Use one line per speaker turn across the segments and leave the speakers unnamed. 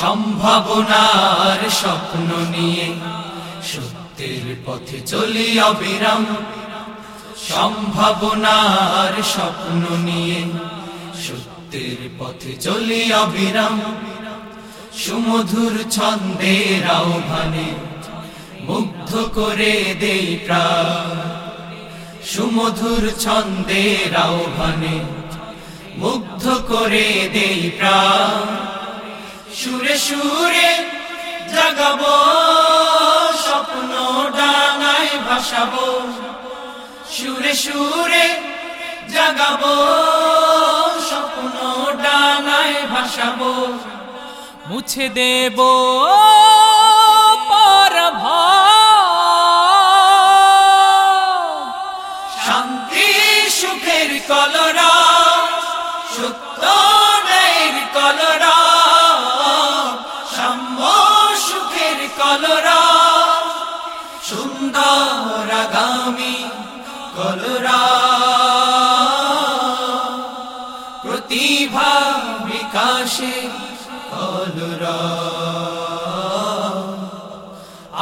সম্ভাবনার স্বপ্ন নিয়ে সত্যের পথে চলি অবিরাম। সম্ভাবনার স্বপ্ন নিয়ে সত্যের পথে চলি অবিরাম। সুমধুর ছন্দের আহ্বানে মুগ্ধ করে দেই প্রাণ। সুমধুর ছন্দের আহ্বানে মুগ্ধ করে দেই প্রাণ। সুরে সুরে জাগাবো, স্বপ্ন ডাঙায় ভাসাবো। সুরে সুরে জাগাবো, স্বপ্ন ডাঙায় ভাসাবো।
মুছে দেব
শান্তি, সুখের কলরা, সত্য, ন্যায়ের কলরা সুখের কলরা সুন্দর আগামী কলরা। প্রতিভা বিকাশে কলরা।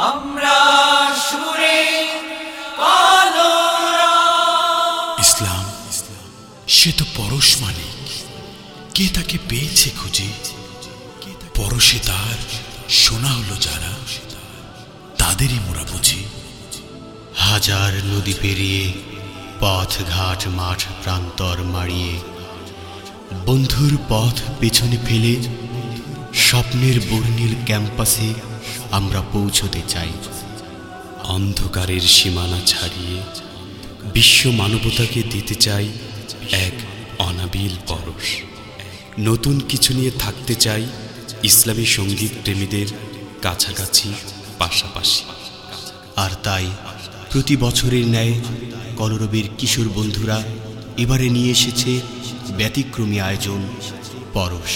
আমরা সুরে কলরা।
ইসলাম, সে তো পরশ মালিক। কে তাকে পেয়েছে খুঁজে? পরশে তার শোনা হলো যারা। তাদেরই মোরা বুঝি হাজার নদী পেরিয়ে পথ ঘাট মাঠ প্রান্তর মাড়িয়ে, বন্ধুর পথ পেছনে ফেলে, স্বপ্নের বর্ণিল ক্যাম্পাসে আমরা পৌঁছতে চাই। অন্ধকারের সীমানা ছাড়িয়ে, বিশ্ব মানবতাকে দিতে চাই এক অনাবিল পরশ। নতুন কিছু নিয়ে থাকতে চাই ইসলামী সংগীত প্রেমীদের কাছাকাছি। আর তাই প্রতি বছরের ন্যায় কলরবের কিশোর বন্ধুরা এবারে নিয়ে এসেছে ব্যতিক্রমী আয়োজন পরশ।